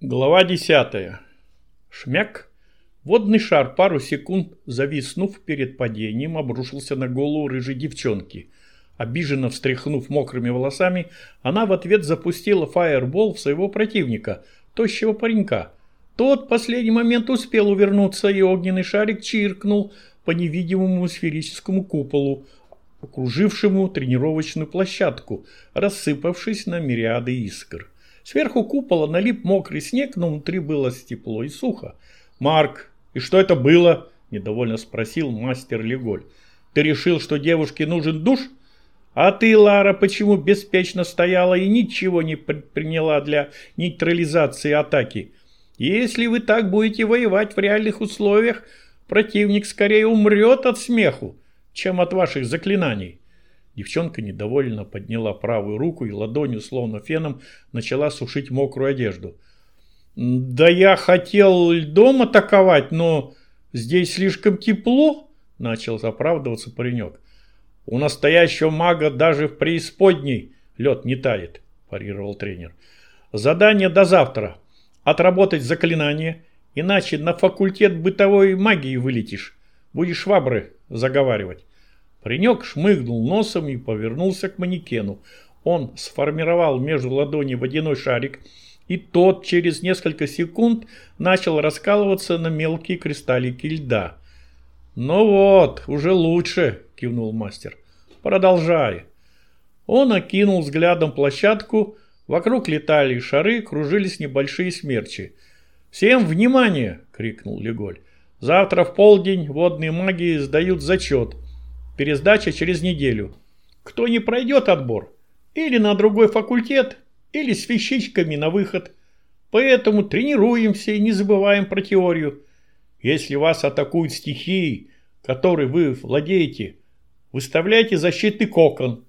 Глава 10. Шмяк. Водный шар, пару секунд зависнув перед падением, обрушился на голову рыжей девчонки. Обиженно встряхнув мокрыми волосами, она в ответ запустила фаербол в своего противника, тощего паренька. Тот в последний момент успел увернуться, и огненный шарик чиркнул по невидимому сферическому куполу, окружившему тренировочную площадку, рассыпавшись на мириады искр. Сверху купола налип мокрый снег, но внутри было тепло и сухо. «Марк, и что это было?» – недовольно спросил мастер Леголь. «Ты решил, что девушке нужен душ? А ты, Лара, почему беспечно стояла и ничего не предприняла для нейтрализации атаки? Если вы так будете воевать в реальных условиях, противник скорее умрет от смеху, чем от ваших заклинаний». Девчонка недовольно подняла правую руку и ладонью, словно феном, начала сушить мокрую одежду. «Да я хотел льдом атаковать, но здесь слишком тепло», – начал оправдываться паренек. «У настоящего мага даже в преисподней лед не тает», – парировал тренер. «Задание до завтра. Отработать заклинание, иначе на факультет бытовой магии вылетишь. Будешь швабры заговаривать». Паренек шмыгнул носом и повернулся к манекену. Он сформировал между ладони водяной шарик, и тот через несколько секунд начал раскалываться на мелкие кристаллики льда. «Ну вот, уже лучше», – кивнул мастер. «Продолжай». Он окинул взглядом площадку, вокруг летали шары, кружились небольшие смерчи. «Всем внимание!» – крикнул Леголь. «Завтра в полдень водные маги сдают зачет – Пересдача через неделю. Кто не пройдет отбор, или на другой факультет, или с вещичками на выход. Поэтому тренируемся и не забываем про теорию. Если вас атакуют стихии, которой вы владеете, выставляйте защитный кокон.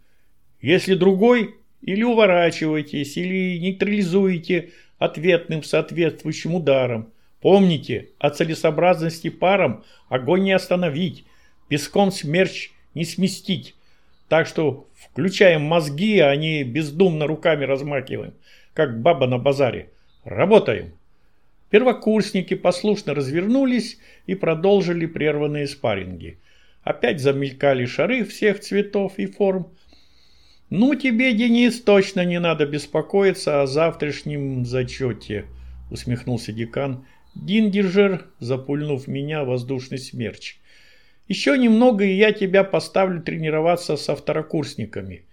Если другой, или уворачиваетесь, или нейтрализуете ответным соответствующим ударом. Помните, о целесообразности парам огонь не остановить, песком смерч не сместить. Так что включаем мозги, а не бездумно руками размахиваем, как баба на базаре. Работаем. Первокурсники послушно развернулись и продолжили прерванные спарринги. Опять замелькали шары всех цветов и форм. «Ну, тебе, Денис, точно не надо беспокоиться о завтрашнем зачете», усмехнулся декан. Дингержер, запульнув меня воздушный смерч. Еще немного, и я тебя поставлю тренироваться со второкурсниками.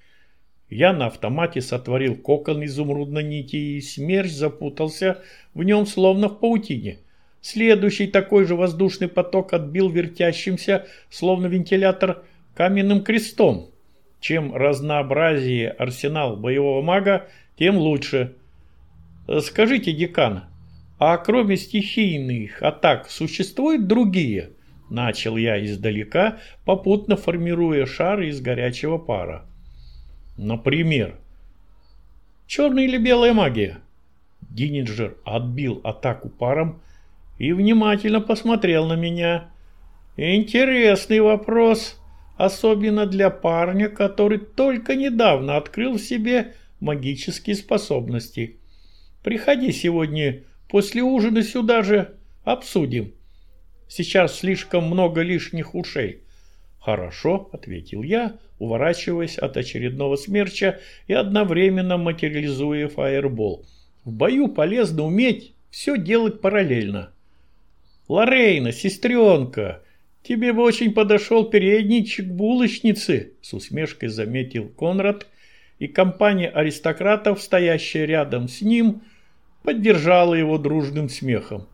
Я на автомате сотворил кокон изумрудной нити, и смерч запутался в нем, словно в паутине. Следующий такой же воздушный поток отбил вертящимся, словно вентилятор, каменным крестом. Чем разнообразнее арсенал боевого мага, тем лучше. Скажите, декан, а кроме стихийных атак существуют другие? Начал я издалека, попутно формируя шар из горячего пара. Например, черная или белая магия? Дининджер отбил атаку паром и внимательно посмотрел на меня. Интересный вопрос, особенно для парня, который только недавно открыл в себе магические способности. Приходи сегодня после ужина сюда же, обсудим. Сейчас слишком много лишних ушей. Хорошо, ответил я, уворачиваясь от очередного смерча и одновременно материализуя фаербол. В бою полезно уметь все делать параллельно. Лорейна, сестренка, тебе бы очень подошел передничек булочницы, с усмешкой заметил Конрад, и компания аристократов, стоящая рядом с ним, поддержала его дружным смехом.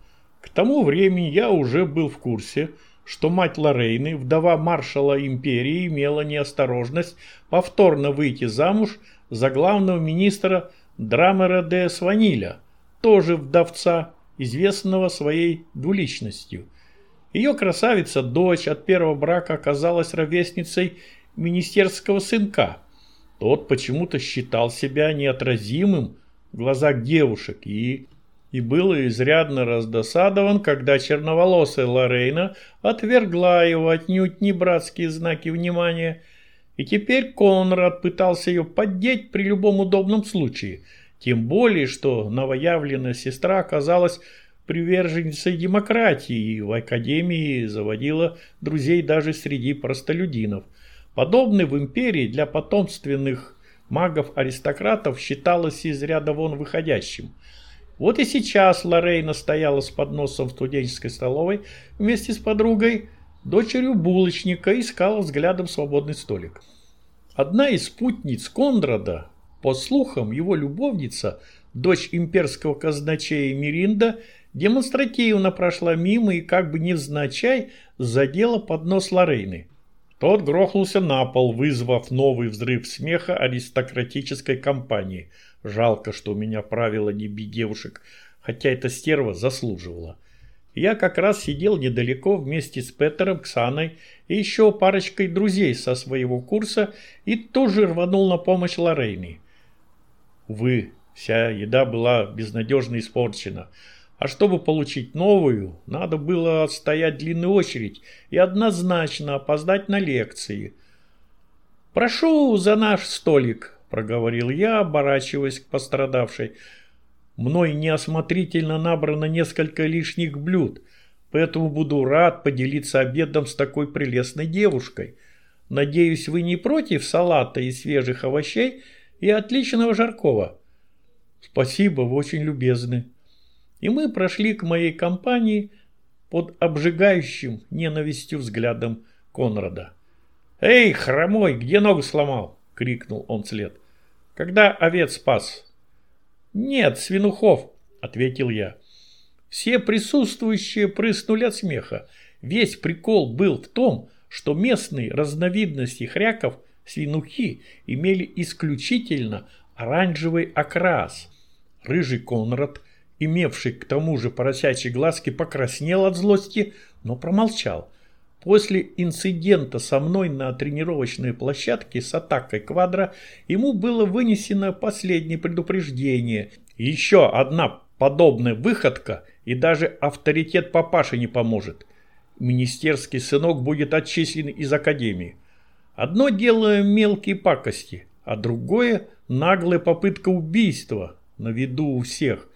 К тому времени я уже был в курсе, что мать Лорейны, вдова маршала империи, имела неосторожность повторно выйти замуж за главного министра Драмера де Сваниля, тоже вдовца, известного своей двуличностью. Ее красавица-дочь от первого брака оказалась ровесницей министерского сынка. Тот почему-то считал себя неотразимым в глазах девушек и и был изрядно раздосадован, когда черноволосая Лорейна отвергла его отнюдь не братские знаки внимания, и теперь Конрад пытался ее поддеть при любом удобном случае, Тем более, что новоявленная сестра оказалась приверженницей демократии и в академии заводила друзей даже среди простолюдинов. Подобный в империи для потомственных магов-аристократов считалось из ряда вон выходящим. Вот и сейчас Лорейна стояла с подносом в студенческой столовой вместе с подругой, дочерью булочника, искала взглядом свободный столик. Одна из спутниц Кондрада, по слухам, его любовница, дочь имперского казначея Миринда, демонстративно прошла мимо и как бы невзначай задела поднос Лорейны. Тот грохнулся на пол, вызвав новый взрыв смеха аристократической компании. Жалко, что у меня правило не бить девушек, хотя эта стерва заслуживала. Я как раз сидел недалеко вместе с Петером, Ксаной и еще парочкой друзей со своего курса и тоже рванул на помощь Лорейне. Увы, вся еда была безнадежно испорчена – а чтобы получить новую, надо было отстоять длинную очередь и однозначно опоздать на лекции. «Прошу за наш столик», – проговорил я, оборачиваясь к пострадавшей. «Мной неосмотрительно набрано несколько лишних блюд, поэтому буду рад поделиться обедом с такой прелестной девушкой. Надеюсь, вы не против салата и свежих овощей и отличного жаркого?» «Спасибо, вы очень любезны», и мы прошли к моей компании под обжигающим ненавистью взглядом Конрада. «Эй, хромой, где ногу сломал?» — крикнул он вслед. «Когда овец спас?» «Нет, Свинухов», — ответил я. Все присутствующие прыснули от смеха. Весь прикол был в том, что местные разновидности хряков, свинухи, имели исключительно оранжевый окрас. Рыжий Конрад – имевший к тому же поросячьи глазки, покраснел от злости, но промолчал. После инцидента со мной на тренировочной площадке с атакой квадра ему было вынесено последнее предупреждение. Еще одна подобная выходка, и даже авторитет папаши не поможет. Министерский сынок будет отчислен из академии. Одно дело мелкие пакости, а другое наглая попытка убийства на виду у всех.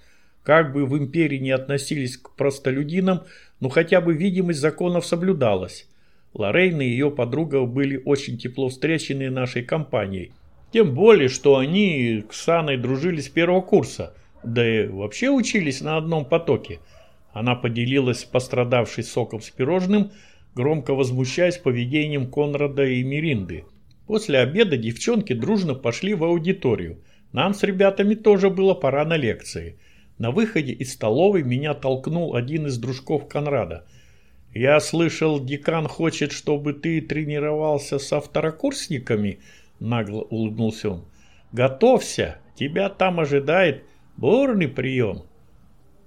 Как бы в империи не относились к простолюдинам, но хотя бы видимость законов соблюдалась. Лоррейн и ее подруга были очень тепло встречены нашей компанией. Тем более, что они с Анной дружили с первого курса, да и вообще учились на одном потоке. Она поделилась пострадавшей соком с пирожным, громко возмущаясь поведением Конрада и Миринды. После обеда девчонки дружно пошли в аудиторию. Нам с ребятами тоже было пора на лекции – на выходе из столовой меня толкнул один из дружков Конрада. «Я слышал, декан хочет, чтобы ты тренировался со второкурсниками?» Нагло улыбнулся он. «Готовься, тебя там ожидает бурный прием».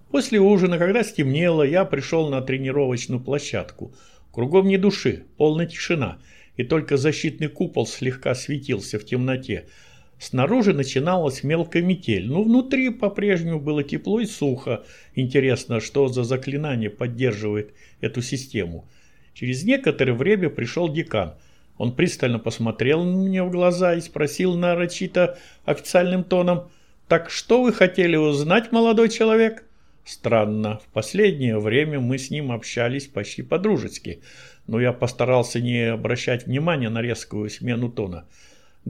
После ужина, когда стемнело, я пришел на тренировочную площадку. Кругом ни души, полная тишина, и только защитный купол слегка светился в темноте – Снаружи начиналась мелкая метель, но внутри по-прежнему было тепло и сухо. Интересно, что за заклинание поддерживает эту систему. Через некоторое время пришел декан. Он пристально посмотрел мне в глаза и спросил нарочито официальным тоном, «Так что вы хотели узнать, молодой человек?» Странно, в последнее время мы с ним общались почти по-дружески, но я постарался не обращать внимания на резкую смену тона.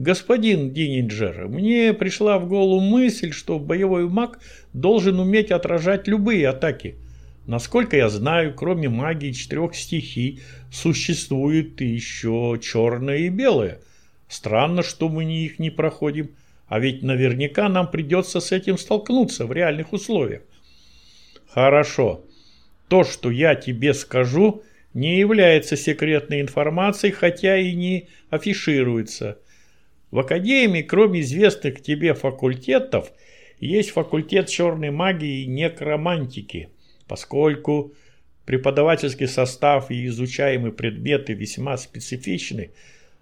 «Господин Дининджер, мне пришла в голову мысль, что боевой маг должен уметь отражать любые атаки. Насколько я знаю, кроме магии четырех стихий, существует еще черное и белое. Странно, что мы их не проходим, а ведь наверняка нам придется с этим столкнуться в реальных условиях». «Хорошо. То, что я тебе скажу, не является секретной информацией, хотя и не афишируется». В Академии, кроме известных тебе факультетов, есть факультет черной магии и некромантики, поскольку преподавательский состав и изучаемые предметы весьма специфичны,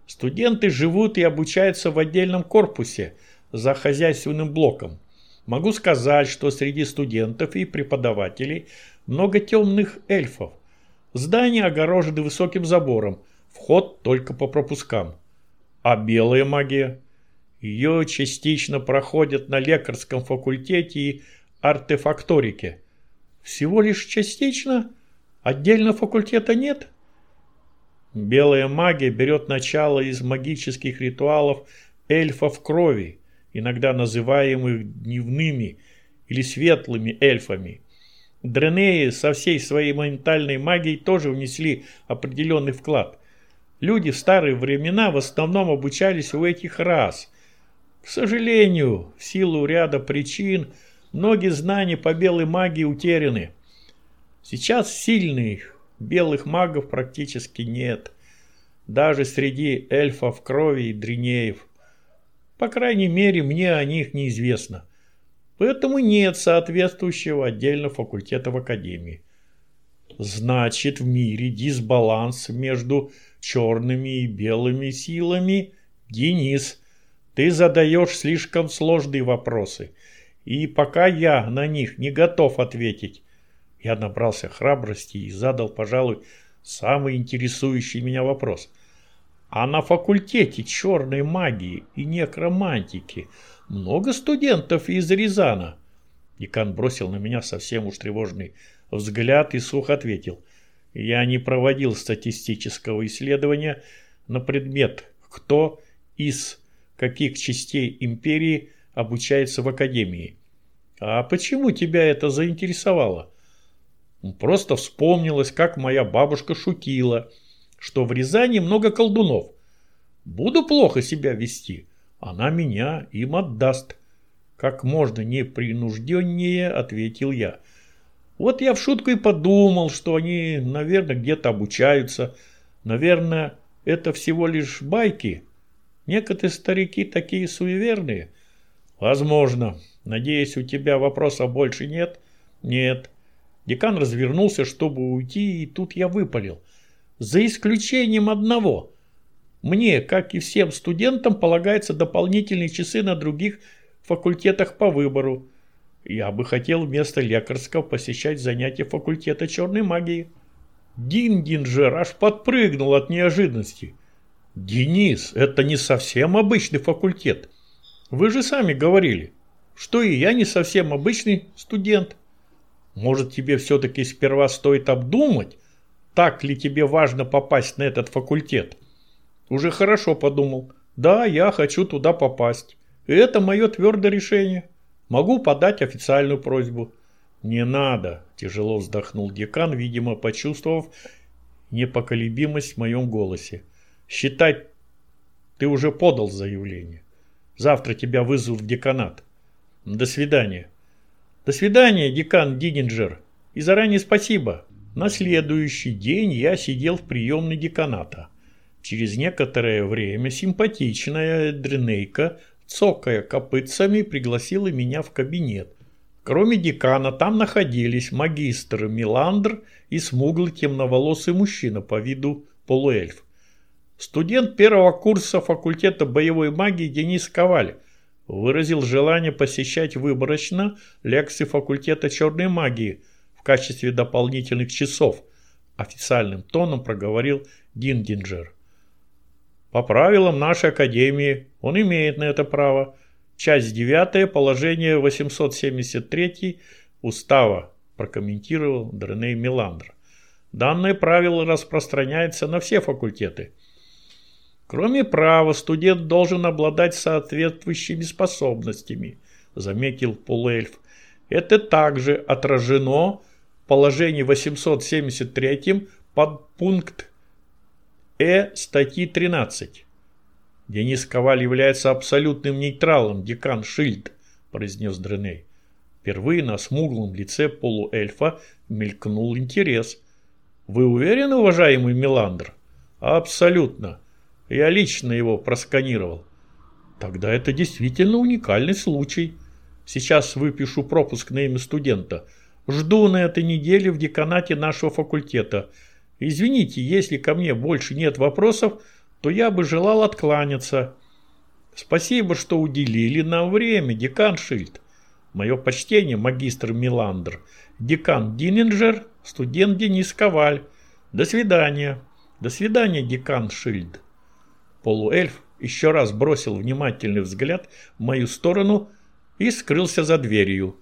студенты живут и обучаются в отдельном корпусе за хозяйственным блоком. Могу сказать, что среди студентов и преподавателей много темных эльфов. Здания огорожены высоким забором, вход только по пропускам. А белая магия? Ее частично проходят на лекарском факультете и артефакторике. Всего лишь частично? Отдельно факультета нет? Белая магия берет начало из магических ритуалов эльфов крови, иногда называемых дневными или светлыми эльфами. Дренеи со всей своей ментальной магией тоже внесли определенный вклад. Люди в старые времена в основном обучались у этих рас. К сожалению, в силу ряда причин, многие знания по белой магии утеряны. Сейчас сильных белых магов практически нет. Даже среди эльфов крови и дренеев. По крайней мере, мне о них неизвестно. Поэтому нет соответствующего отдельно факультета в Академии. Значит, в мире дисбаланс между черными и белыми силами. Денис, ты задаешь слишком сложные вопросы. И пока я на них не готов ответить, я набрался храбрости и задал, пожалуй, самый интересующий меня вопрос. А на факультете черной магии и некромантики много студентов из Рязана? Декан бросил на меня совсем уж тревожный взгляд и сухо ответил. Я не проводил статистического исследования на предмет, кто из каких частей империи обучается в академии. А почему тебя это заинтересовало? Просто вспомнилось, как моя бабушка шутила, что в Рязани много колдунов. Буду плохо себя вести, она меня им отдаст. Как можно непринужденнее, ответил я. Вот я в шутку и подумал, что они, наверное, где-то обучаются. Наверное, это всего лишь байки. Некоторые старики такие суеверные. Возможно. Надеюсь, у тебя вопросов больше нет? Нет. Декан развернулся, чтобы уйти, и тут я выпалил. За исключением одного. Мне, как и всем студентам, полагаются дополнительные часы на других факультетах по выбору. Я бы хотел вместо лекарского посещать занятия факультета черной магии. Диндинджер аж подпрыгнул от неожиданности. «Денис, это не совсем обычный факультет. Вы же сами говорили, что и я не совсем обычный студент». Может, тебе все-таки сперва стоит обдумать, так ли тебе важно попасть на этот факультет? Уже хорошо подумал. Да, я хочу туда попасть. И это мое твердое решение. Могу подать официальную просьбу. Не надо, тяжело вздохнул декан, видимо, почувствовав непоколебимость в моем голосе. Считать ты уже подал заявление. Завтра тебя вызовут в деканат. До свидания. До свидания, декан Дининджер. И заранее спасибо. На следующий день я сидел в приемной деканата. Через некоторое время симпатичная Дренейка, цокая копытцами, пригласила меня в кабинет. Кроме декана там находились магистр Миландр и смуглый темноволосый мужчина по виду полуэльф. Студент первого курса факультета боевой магии Денис Коваль – выразил желание посещать выборочно лекции факультета черной магии в качестве дополнительных часов, официальным тоном проговорил Диндинджер. По правилам нашей академии он имеет на это право. Часть 9, положение 873 устава, прокомментировал Дреней Миландр. Данное правило распространяется на все факультеты – Кроме права, студент должен обладать соответствующими способностями, заметил полуэльф. Это также отражено в положении 873 под пункт Э статьи 13. Денис Коваль является абсолютным нейтралом, декан Шильд, произнес Дреней. Впервые на смуглом лице полуэльфа мелькнул интерес. Вы уверены, уважаемый Миландр? Абсолютно. Я лично его просканировал. Тогда это действительно уникальный случай. Сейчас выпишу пропуск на имя студента. Жду на этой неделе в деканате нашего факультета. Извините, если ко мне больше нет вопросов, то я бы желал откланяться. Спасибо, что уделили нам время, декан Шильд. Мое почтение, магистр Миландр. Декан Дининджер, студент Денис Коваль. До свидания. До свидания, декан Шильд. Полуэльф еще раз бросил внимательный взгляд в мою сторону и скрылся за дверью.